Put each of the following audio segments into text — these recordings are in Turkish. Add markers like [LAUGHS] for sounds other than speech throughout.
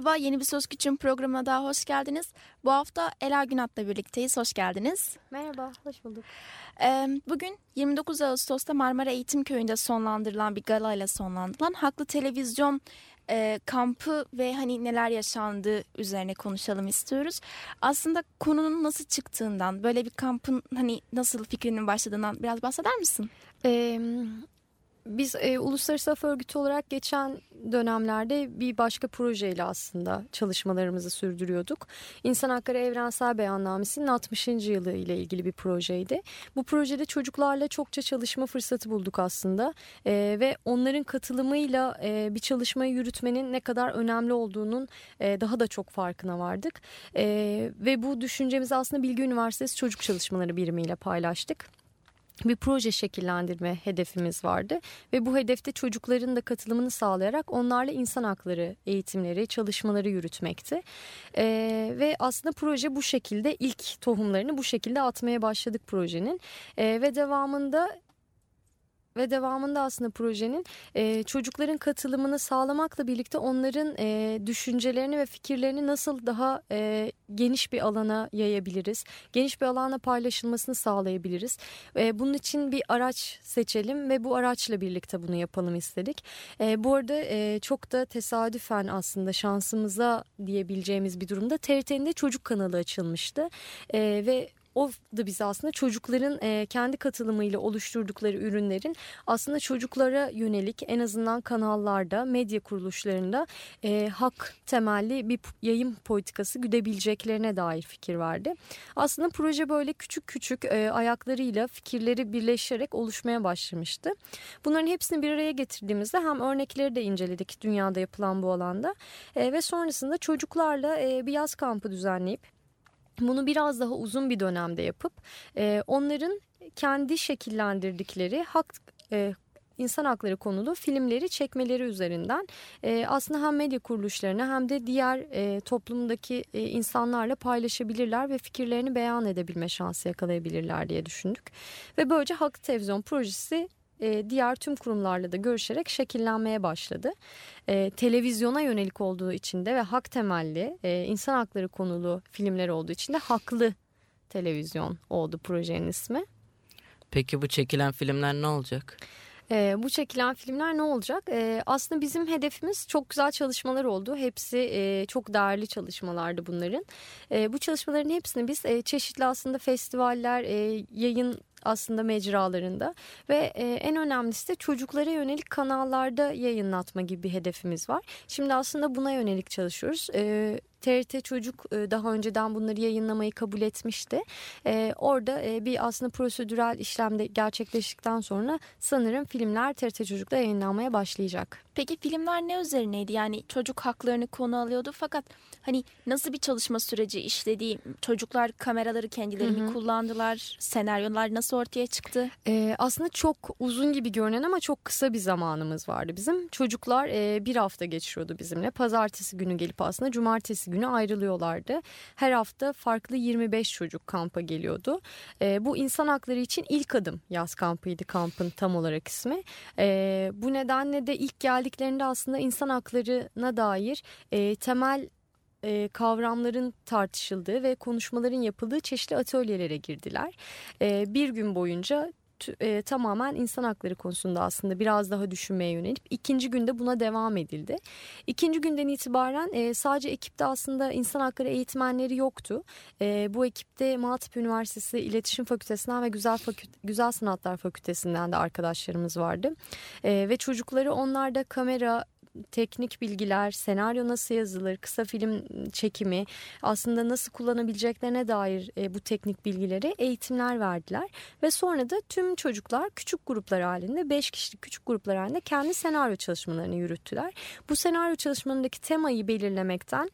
Merhaba, yeni bir Söz Küçüğün programına daha hoş geldiniz. Bu hafta Ela Günat'la birlikteyiz, hoş geldiniz. Merhaba, hoş bulduk. Ee, bugün 29 Ağustos'ta Marmara Eğitim Köyü'nde sonlandırılan bir galayla sonlandırılan Haklı Televizyon e, kampı ve hani neler yaşandığı üzerine konuşalım istiyoruz. Aslında konunun nasıl çıktığından, böyle bir kampın hani nasıl fikrinin başladığından biraz bahseder misin? Ee, biz e, Uluslararası Af Örgütü olarak geçen dönemlerde bir başka projeyle aslında çalışmalarımızı sürdürüyorduk. İnsan Hakları Evrensel Beyannamesi'nin 60. yılı ile ilgili bir projeydi. Bu projede çocuklarla çokça çalışma fırsatı bulduk aslında e, ve onların katılımıyla e, bir çalışmayı yürütmenin ne kadar önemli olduğunun e, daha da çok farkına vardık. E, ve bu düşüncemizi aslında Bilgi Üniversitesi Çocuk Çalışmaları birimiyle paylaştık bir proje şekillendirme hedefimiz vardı ve bu hedefte çocukların da katılımını sağlayarak onlarla insan hakları eğitimleri, çalışmaları yürütmekti. Ee, ve aslında proje bu şekilde ilk tohumlarını bu şekilde atmaya başladık projenin ee, ve devamında ve devamında aslında projenin e, çocukların katılımını sağlamakla birlikte onların e, düşüncelerini ve fikirlerini nasıl daha e, geniş bir alana yayabiliriz, geniş bir alana paylaşılmasını sağlayabiliriz. E, bunun için bir araç seçelim ve bu araçla birlikte bunu yapalım istedik. E, bu arada e, çok da tesadüfen aslında şansımıza diyebileceğimiz bir durumda TRT'nin de çocuk kanalı açılmıştı e, ve o da bize aslında çocukların e, kendi katılımıyla oluşturdukları ürünlerin aslında çocuklara yönelik en azından kanallarda, medya kuruluşlarında e, hak temelli bir yayın politikası güdebileceklerine dair fikir verdi. Aslında proje böyle küçük küçük e, ayaklarıyla fikirleri birleşerek oluşmaya başlamıştı. Bunların hepsini bir araya getirdiğimizde hem örnekleri de inceledik dünyada yapılan bu alanda ve sonrasında çocuklarla bir yaz kampı düzenleyip bunu biraz daha uzun bir dönemde yapıp e, onların kendi şekillendirdikleri hak e, insan hakları konulu filmleri çekmeleri üzerinden e, aslında hem medya kuruluşlarına hem de diğer e, toplumdaki e, insanlarla paylaşabilirler ve fikirlerini beyan edebilme şansı yakalayabilirler diye düşündük. Ve böylece Hak Televizyon projesi e, diğer tüm kurumlarla da görüşerek şekillenmeye başladı. E, televizyona yönelik olduğu için de ve hak temelli e, insan hakları konulu filmler olduğu için de haklı televizyon oldu projenin ismi. Peki bu çekilen filmler ne olacak? E, bu çekilen filmler ne olacak? E, aslında bizim hedefimiz çok güzel çalışmalar oldu. Hepsi e, çok değerli çalışmalardı bunların. E, bu çalışmaların hepsini biz e, çeşitli aslında festivaller, e, yayın aslında mecralarında ve e, en önemlisi de çocuklara yönelik kanallarda yayınlatma gibi bir hedefimiz var. Şimdi aslında buna yönelik çalışıyoruz. E, TRT Çocuk e, daha önceden bunları yayınlamayı kabul etmişti. E, orada e, bir aslında prosedürel işlemde gerçekleştikten sonra sanırım filmler TRT Çocuk'ta yayınlanmaya başlayacak. Peki filmler ne üzerineydi? Yani çocuk haklarını konu alıyordu fakat hani nasıl bir çalışma süreci işlediği çocuklar kameraları kendileri mi kullandılar? Senaryolar nasıl ortaya çıktı? Ee, aslında çok uzun gibi görünen ama çok kısa bir zamanımız vardı bizim. Çocuklar e, bir hafta geçiriyordu bizimle. Pazartesi günü gelip aslında cumartesi günü ayrılıyorlardı. Her hafta farklı 25 çocuk kampa geliyordu. E, bu insan hakları için ilk adım yaz kampıydı kampın tam olarak ismi. E, bu nedenle de ilk geldiklerinde aslında insan haklarına dair e, temel e, kavramların tartışıldığı ve konuşmaların yapıldığı çeşitli atölyelere girdiler. E, bir gün boyunca e, tamamen insan hakları konusunda aslında biraz daha düşünmeye yönelip ikinci günde buna devam edildi. İkinci günden itibaren e, sadece ekipte aslında insan hakları eğitmenleri yoktu. E, bu ekipte Maltepe Üniversitesi İletişim Fakültesinden ve Güzel, Fakülte, Güzel Sanatlar Fakültesinden de arkadaşlarımız vardı. E, ve çocukları onlar da kamera teknik bilgiler, senaryo nasıl yazılır, kısa film çekimi, aslında nasıl kullanabileceklerine dair e, bu teknik bilgileri eğitimler verdiler. Ve sonra da tüm çocuklar küçük gruplar halinde, 5 kişilik küçük gruplar halinde kendi senaryo çalışmalarını yürüttüler. Bu senaryo çalışmalarındaki temayı belirlemekten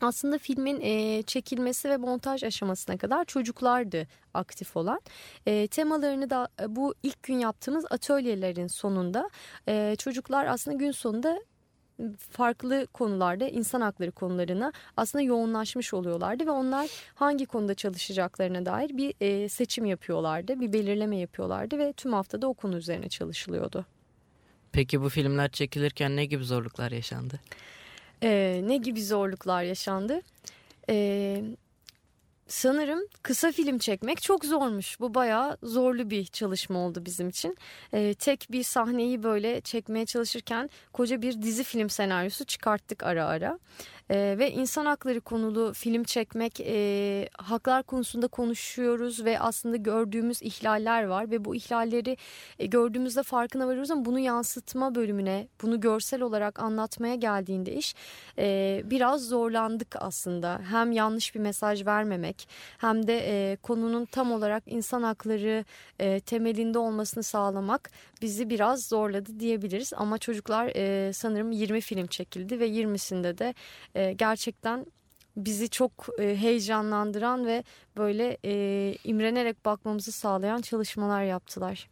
aslında filmin e, çekilmesi ve montaj aşamasına kadar çocuklardı aktif olan. E, temalarını da e, bu ilk gün yaptığımız atölyelerin sonunda e, çocuklar aslında gün sonunda farklı konularda insan hakları konularına aslında yoğunlaşmış oluyorlardı ve onlar hangi konuda çalışacaklarına dair bir e, seçim yapıyorlardı, bir belirleme yapıyorlardı ve tüm haftada o konu üzerine çalışılıyordu. Peki bu filmler çekilirken ne gibi zorluklar yaşandı? Ee, ne gibi zorluklar yaşandı? Ee, sanırım kısa film çekmek çok zormuş. Bu bayağı zorlu bir çalışma oldu bizim için. Ee, tek bir sahneyi böyle çekmeye çalışırken koca bir dizi film senaryosu çıkarttık ara ara. Ee, ve insan hakları konulu film çekmek e, haklar konusunda konuşuyoruz ve aslında gördüğümüz ihlaller var ve bu ihlalleri e, gördüğümüzde farkına varıyoruz ama bunu yansıtma bölümüne bunu görsel olarak anlatmaya geldiğinde iş e, biraz zorlandık aslında. Hem yanlış bir mesaj vermemek hem de e, konunun tam olarak insan hakları e, temelinde olmasını sağlamak bizi biraz zorladı diyebiliriz. Ama çocuklar e, sanırım 20 film çekildi ve 20'sinde de e, gerçekten bizi çok e, heyecanlandıran ve böyle e, imrenerek bakmamızı sağlayan çalışmalar yaptılar.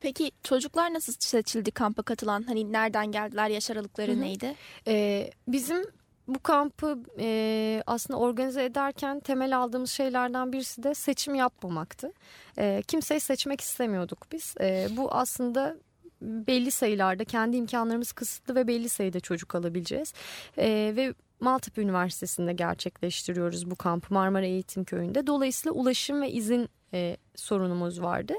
Peki çocuklar nasıl seçildi kampa katılan? Hani nereden geldiler, yaş aralıkları Hı hı. neydi? E, bizim bu kampı e, aslında organize ederken temel aldığımız şeylerden birisi de seçim yapmamaktı. E, kimseyi seçmek istemiyorduk biz. E, bu aslında belli sayılarda kendi imkanlarımız kısıtlı ve belli sayıda çocuk alabileceğiz. E, ve Maltepe Üniversitesi'nde gerçekleştiriyoruz bu kampı Marmara Eğitim Köyü'nde. Dolayısıyla ulaşım ve izin e, sorunumuz vardı.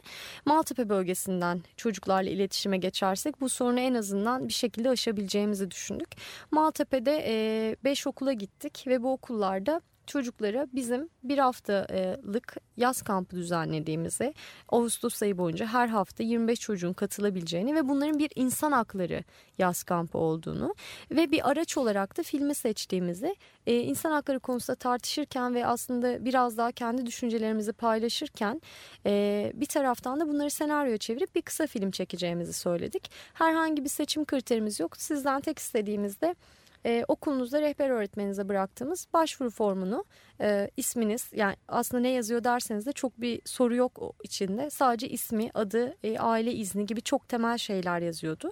Maltepe bölgesinden çocuklarla iletişime geçersek bu sorunu en azından bir şekilde aşabileceğimizi düşündük. Maltepe'de 5 okula gittik ve bu okullarda çocuklara bizim bir haftalık yaz kampı düzenlediğimizi Ağustos ayı boyunca her hafta 25 çocuğun katılabileceğini ve bunların bir insan hakları yaz kampı olduğunu ve bir araç olarak da filmi seçtiğimizi e, insan hakları konusunda tartışırken ve aslında biraz daha kendi düşüncelerimizi paylaşırken e, bir taraftan da bunları senaryoya çevirip bir kısa film çekeceğimizi söyledik. Herhangi bir seçim kriterimiz yok. Sizden tek istediğimizde e, okulunuzda rehber öğretmeninize bıraktığımız başvuru formunu e, isminiz yani aslında ne yazıyor derseniz de çok bir soru yok içinde. Sadece ismi adı e, aile izni gibi çok temel şeyler yazıyordu.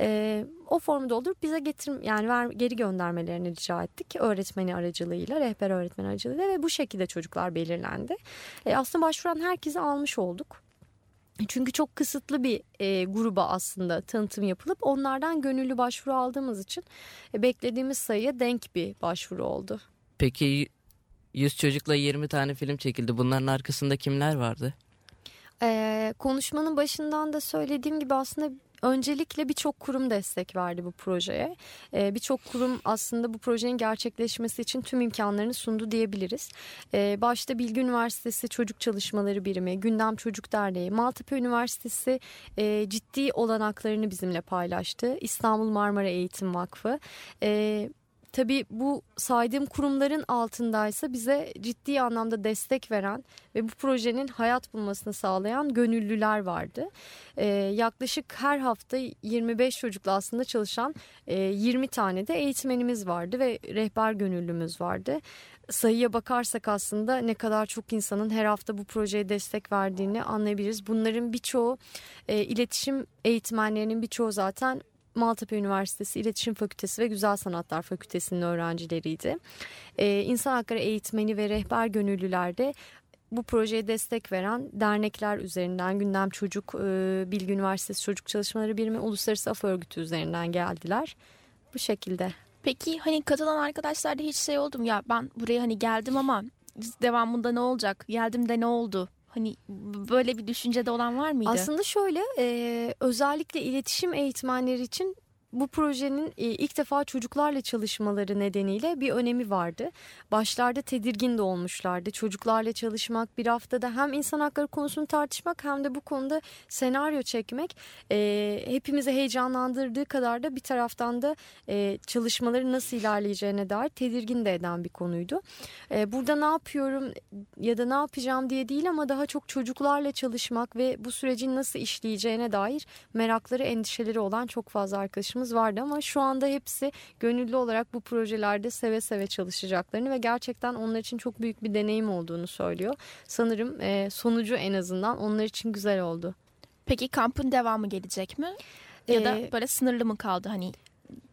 E, o formu doldurup bize getir yani ver, geri göndermelerini rica ettik öğretmeni aracılığıyla rehber öğretmen aracılığıyla ve bu şekilde çocuklar belirlendi. E, aslında başvuran herkesi almış olduk çünkü çok kısıtlı bir e, gruba aslında tanıtım yapılıp onlardan gönüllü başvuru aldığımız için e, beklediğimiz sayıya denk bir başvuru oldu. Peki 100 çocukla 20 tane film çekildi. Bunların arkasında kimler vardı? E, konuşmanın başından da söylediğim gibi aslında Öncelikle birçok kurum destek verdi bu projeye. Ee, birçok kurum aslında bu projenin gerçekleşmesi için tüm imkanlarını sundu diyebiliriz. Ee, başta Bilgi Üniversitesi Çocuk Çalışmaları Birimi, Gündem Çocuk Derneği, Maltepe Üniversitesi e, ciddi olanaklarını bizimle paylaştı. İstanbul Marmara Eğitim Vakfı. E, Tabii bu saydığım kurumların altındaysa bize ciddi anlamda destek veren ve bu projenin hayat bulmasını sağlayan gönüllüler vardı. Ee, yaklaşık her hafta 25 çocukla aslında çalışan e, 20 tane de eğitmenimiz vardı ve rehber gönüllümüz vardı. Sayıya bakarsak aslında ne kadar çok insanın her hafta bu projeye destek verdiğini anlayabiliriz. Bunların birçoğu e, iletişim eğitmenlerinin birçoğu zaten Maltepe Üniversitesi İletişim Fakültesi ve Güzel Sanatlar Fakültesi'nin öğrencileriydi. Ee, İnsan Hakları Eğitmeni ve Rehber Gönüllüler de bu projeye destek veren dernekler üzerinden Gündem Çocuk, e, Bilgi Üniversitesi Çocuk Çalışmaları Birimi, Uluslararası Af Örgütü üzerinden geldiler. Bu şekilde. Peki hani katılan arkadaşlarda hiç şey oldu mu ya ben buraya hani geldim ama devamında ne olacak? Geldim de ne oldu? Hani böyle bir düşüncede olan var mıydı? Aslında şöyle e, özellikle iletişim eğitmenleri için bu projenin e, ilk defa çocuklarla çalışmaları nedeniyle bir önemi vardı. Başlarda tedirgin de olmuşlardı. Çocuklarla çalışmak bir haftada hem insan hakları konusunu tartışmak hem de bu konuda senaryo çekmek e, hepimizi heyecanlandırdığı kadar da bir taraftan da e, çalışmaların nasıl ilerleyeceğine dair tedirgin de eden bir konuydu. E, burada ne yapıyorum ya da ne yapacağım diye değil ama daha çok çocuklarla çalışmak ve bu sürecin nasıl işleyeceğine dair merakları endişeleri olan çok fazla arkadaşımız arkadaşlarımız vardı ama şu anda hepsi gönüllü olarak bu projelerde seve seve çalışacaklarını ve gerçekten onlar için çok büyük bir deneyim olduğunu söylüyor. Sanırım e, sonucu en azından onlar için güzel oldu. Peki kampın devamı gelecek mi? Ya da Ee, böyle sınırlı mı kaldı hani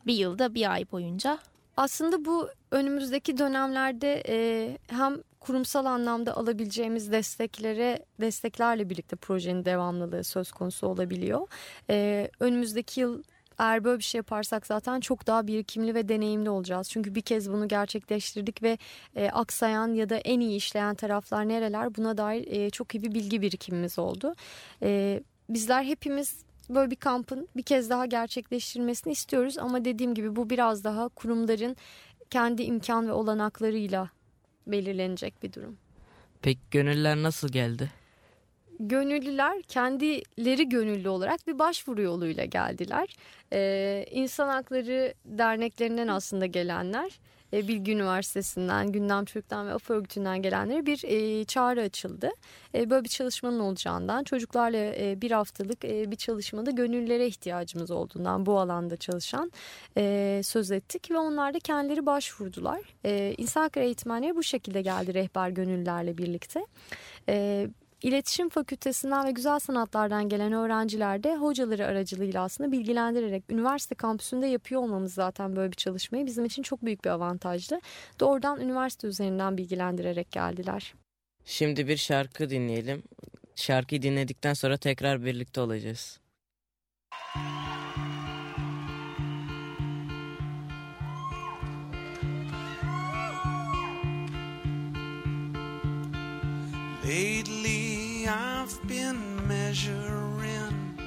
bir yılda bir ay boyunca? Aslında bu önümüzdeki dönemlerde e, hem kurumsal anlamda alabileceğimiz desteklere desteklerle birlikte projenin devamlılığı söz konusu olabiliyor. E, önümüzdeki yıl eğer böyle bir şey yaparsak zaten çok daha birikimli ve deneyimli olacağız. Çünkü bir kez bunu gerçekleştirdik ve e, aksayan ya da en iyi işleyen taraflar nereler buna dair e, çok iyi bir bilgi birikimimiz oldu. E, bizler hepimiz böyle bir kampın bir kez daha gerçekleştirilmesini istiyoruz ama dediğim gibi bu biraz daha kurumların kendi imkan ve olanaklarıyla belirlenecek bir durum. Peki gönüller nasıl geldi? Gönüllüler kendileri gönüllü olarak bir başvuru yoluyla geldiler. Ee, İnsan Hakları Derneklerinden aslında gelenler, e, Bilgi Üniversitesi'nden, Gündem Çocuk'tan ve AFA Örgütü'nden gelenlere bir e, çağrı açıldı. E, böyle bir çalışmanın olacağından, çocuklarla e, bir haftalık e, bir çalışmada gönüllülere ihtiyacımız olduğundan bu alanda çalışan e, söz ettik ve onlar da kendileri başvurdular. E, İnsan Hakları eğitmenleri bu şekilde geldi rehber gönüllülerle birlikte. E, İletişim Fakültesinden ve Güzel Sanatlardan gelen öğrenciler de hocaları aracılığıyla aslında bilgilendirerek üniversite kampüsünde yapıyor olmamız zaten böyle bir çalışmayı bizim için çok büyük bir avantajdı. Doğrudan üniversite üzerinden bilgilendirerek geldiler. Şimdi bir şarkı dinleyelim. Şarkıyı dinledikten sonra tekrar birlikte olacağız. Lately I've been measuring.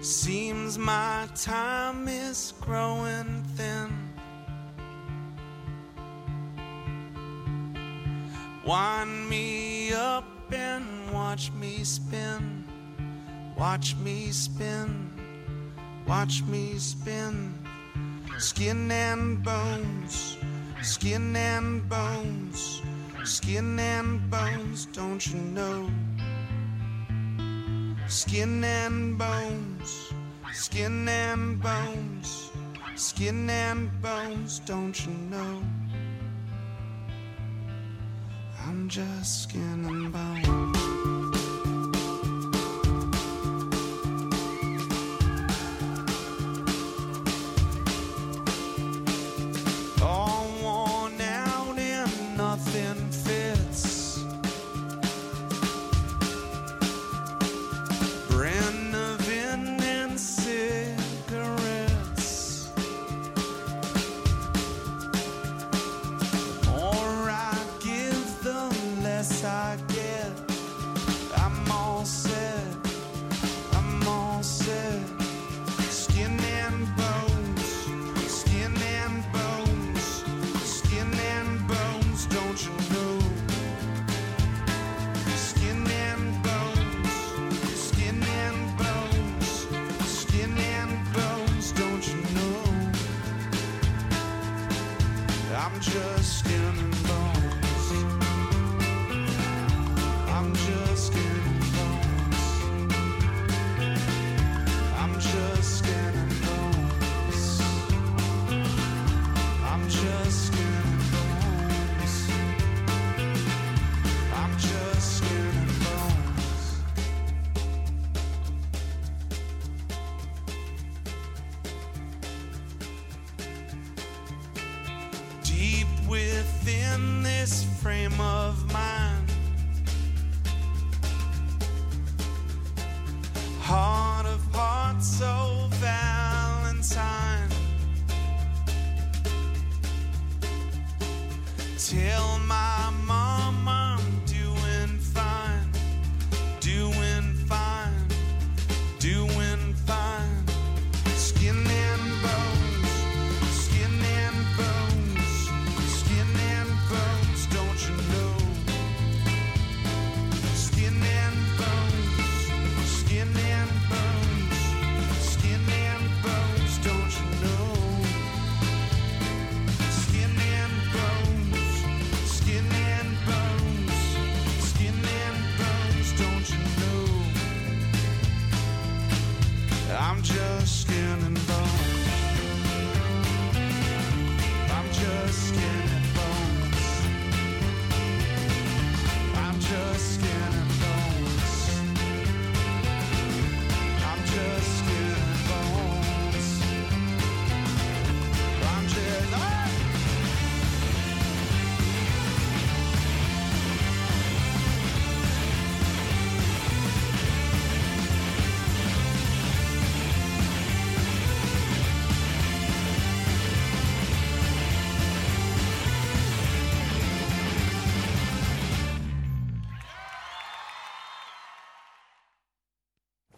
Seems my time is growing thin. Wind me up and watch me spin. Watch me spin. Watch me spin. Skin and bones. Skin and bones, skin and bones, don't you know? Skin and bones, skin and bones, skin and bones, don't you know? I'm just skin and bones. this frame of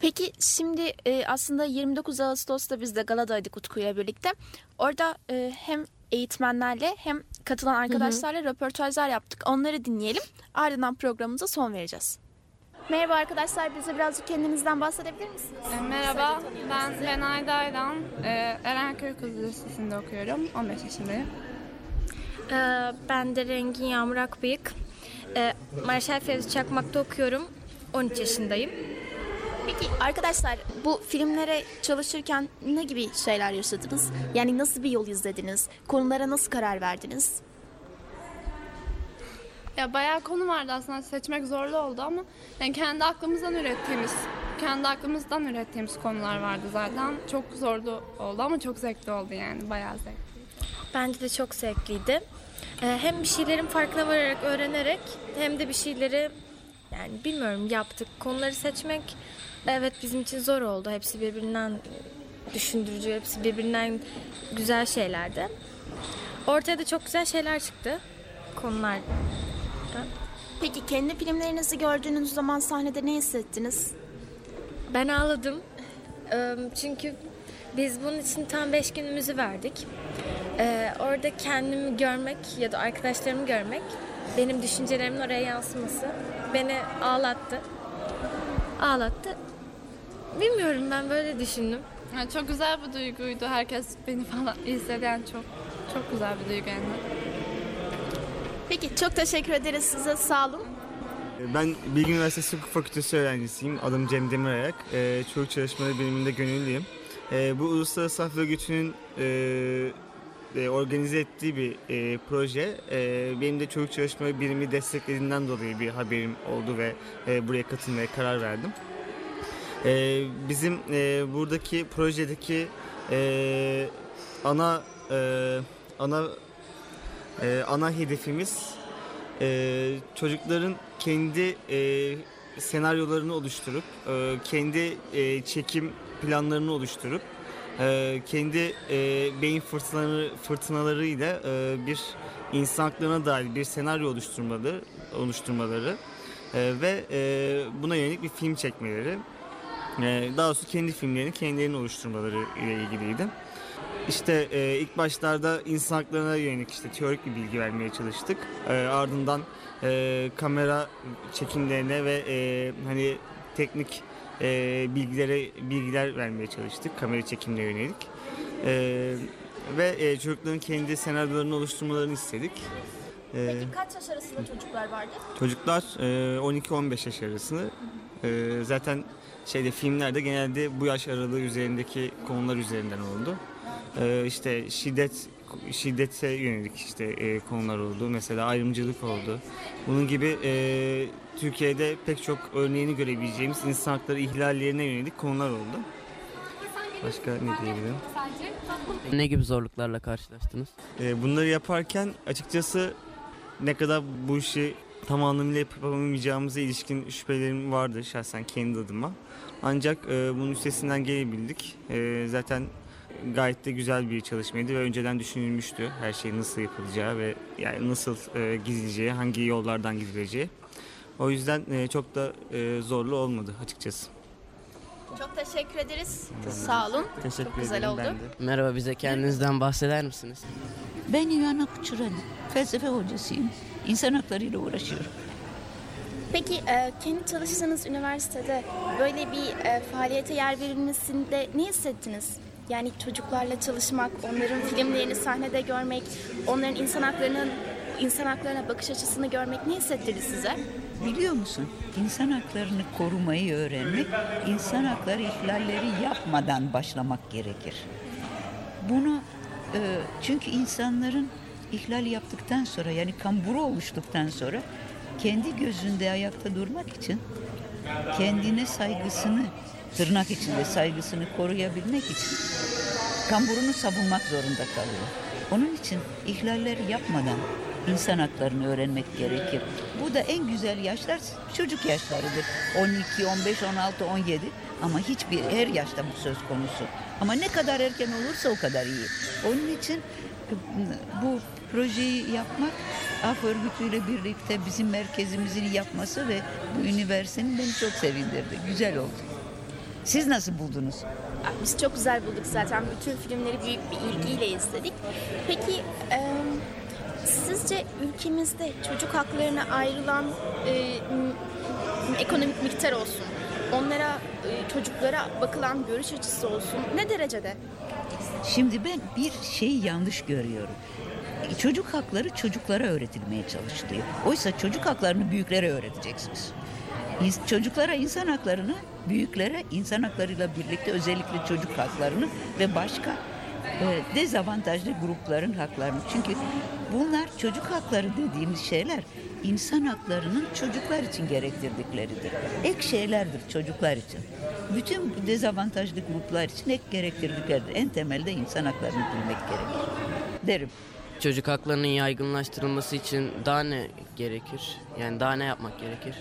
Peki şimdi e, aslında 29 Ağustos'ta biz de galadaydık Utku ile birlikte. Orada e, hem eğitmenlerle hem katılan arkadaşlarla röportajlar yaptık. Onları dinleyelim. Ardından programımıza son vereceğiz. Merhaba arkadaşlar, bize birazcık kendinizden bahsedebilir misiniz? E, Merhaba, ben Lenay Dayran. E, Erenköy Kız Lisesi'nde okuyorum. 15 yaşındayım. Ee, Ben de Rengin Yağmur Akbıyık. Ee, Marşal Fevzi Çakmak'ta okuyorum. 13 yaşındayım. Peki arkadaşlar bu filmlere çalışırken ne gibi şeyler yaşadınız? Yani nasıl bir yol izlediniz? Konulara nasıl karar verdiniz? Ya bayağı konu vardı aslında seçmek zorlu oldu ama yani kendi aklımızdan ürettiğimiz, kendi aklımızdan ürettiğimiz konular vardı zaten. Çok zorlu oldu ama çok zevkli oldu yani bayağı zevkli. Bence de çok zevkliydi. Ee, Hem bir şeylerin farkına vararak, öğrenerek hem de bir şeyleri yani bilmiyorum yaptık. Konuları seçmek evet bizim için zor oldu. Hepsi birbirinden düşündürücü, hepsi birbirinden güzel şeylerdi. Ortaya da çok güzel şeyler çıktı. Konular Peki kendi filmlerinizi gördüğünüz zaman sahnede ne hissettiniz? Ben ağladım. Çünkü biz bunun için tam beş günümüzü verdik. Ee, Orada kendimi görmek ya da arkadaşlarımı görmek, benim düşüncelerimin oraya yansıması beni ağlattı. Ağlattı. Bilmiyorum ben böyle düşündüm. Yani çok güzel bir duyguydu. Herkes beni [LAUGHS] falan izleyen çok çok güzel bir duygu yani. Peki çok teşekkür ederiz size sağ olun. Ben Bilgi Üniversitesi Hukuk Fakültesi öğrencisiyim. Adım Cem Demirayak. Ee, çocuk çalışmaları bölümünde gönüllüyüm. Ee, bu Uluslararası Hafıza Güçlü'nün e, e, organize ettiği bir e, proje. E, benim de çocuk çalışmaları birimi desteklediğinden dolayı bir haberim oldu ve e, buraya katılmaya karar verdim. E, bizim e, buradaki projedeki e, ana e, ana e, ana hedefimiz e, çocukların kendi e, senaryolarını oluşturup, e, kendi e, çekim planlarını oluşturup, e, kendi e, beyin fırtınaları, fırtınalarıyla e, bir insan dair bir senaryo oluşturmaları, oluşturmaları e, ve e, buna yönelik bir film çekmeleri. E, daha doğrusu kendi filmlerini kendilerinin oluşturmaları ile ilgiliydi. İşte e, ilk başlarda insan haklarına yönelik işte teorik bir bilgi vermeye çalıştık. E, ardından e, kamera çekimlerine ve e, hani teknik e, bilgilere bilgiler vermeye çalıştık kamera çekimine yönelik. E, ve e, çocukların kendi senaryolarını oluşturmalarını istedik. E, Kaç yaş arasında çocuklar vardı? Çocuklar e, 12-15 yaş arasında. E, zaten şeyde filmlerde genelde bu yaş aralığı üzerindeki konular üzerinden oldu. E, işte şiddet şiddete yönelik işte e, konular oldu. Mesela ayrımcılık oldu. Bunun gibi e, Türkiye'de pek çok örneğini görebileceğimiz insan hakları ihlallerine yönelik konular oldu. Başka ne diyebilirim? Ne gibi zorluklarla karşılaştınız? E, bunları yaparken açıkçası ne kadar bu işi tam anlamıyla yapamayacağımıza ilişkin şüphelerim vardı şahsen kendi adıma. Ancak e, bunun üstesinden gelebildik. E, zaten gayet de güzel bir çalışmaydı ve önceden düşünülmüştü her şey nasıl yapılacağı ve yani nasıl e, gidileceği, hangi yollardan gidileceği. O yüzden e, çok da e, zorlu olmadı açıkçası. Çok teşekkür ederiz. Sağ olun. Teşekkür Çok güzel ederim oldu. ben de. Merhaba bize kendinizden bahseder misiniz? Ben İvana Kuçurani, felsefe hocasıyım. İnsan haklarıyla uğraşıyorum. Peki e, kendi çalıştığınız üniversitede böyle bir e, faaliyete yer verilmesinde ne hissettiniz? Yani çocuklarla çalışmak, onların filmlerini sahnede görmek, onların insan haklarının insan haklarına bakış açısını görmek ne hissettirdi size? Biliyor musun? İnsan haklarını korumayı öğrenmek, insan hakları ihlalleri yapmadan başlamak gerekir. Bunu e, çünkü insanların ihlal yaptıktan sonra yani kamburu oluştuktan sonra kendi gözünde ayakta durmak için kendine saygısını tırnak içinde saygısını koruyabilmek için kamburunu savunmak zorunda kalıyor. Onun için ihlaller yapmadan insan haklarını öğrenmek gerekir. Bu da en güzel yaşlar çocuk yaşlarıdır. 12, 15, 16, 17 ama hiçbir her yaşta bu söz konusu. Ama ne kadar erken olursa o kadar iyi. Onun için bu projeyi yapmak AF örgütüyle birlikte bizim merkezimizin yapması ve bu üniversitenin beni çok sevindirdi. Güzel oldu. Siz nasıl buldunuz? Biz çok güzel bulduk zaten. Bütün filmleri büyük bir ilgiyle izledik. Peki e, sizce ülkemizde çocuk haklarına ayrılan e, ekonomik miktar olsun, onlara e, çocuklara bakılan görüş açısı olsun ne derecede? Şimdi ben bir şeyi yanlış görüyorum. Çocuk hakları çocuklara öğretilmeye çalışılıyor. Oysa çocuk haklarını büyüklere öğreteceksiniz. Çocuklara insan haklarını, büyüklere insan haklarıyla birlikte özellikle çocuk haklarını ve başka e, dezavantajlı grupların haklarını. Çünkü bunlar çocuk hakları dediğimiz şeyler insan haklarının çocuklar için gerektirdikleridir. Ek şeylerdir çocuklar için. Bütün dezavantajlı gruplar için ek gerektirdikleridir. En temelde insan haklarını bilmek gerekir. Derim. Çocuk haklarının yaygınlaştırılması için daha ne gerekir? Yani daha ne yapmak gerekir?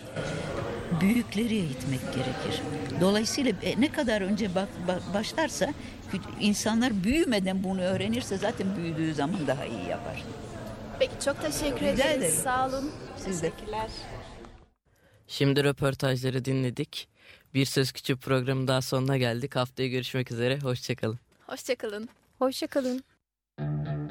büyükleri eğitmek gerekir. Dolayısıyla e, ne kadar önce bak, başlarsa insanlar büyümeden bunu öğrenirse zaten büyüdüğü zaman daha iyi yapar. Peki çok teşekkür Rica ederiz. ederim. Sağ olun. Siz de. Teşekkürler. Şimdi röportajları dinledik. Bir Söz Küçük programı daha sonuna geldik. Haftaya görüşmek üzere. Hoşçakalın. Hoşçakalın. Hoşçakalın. Come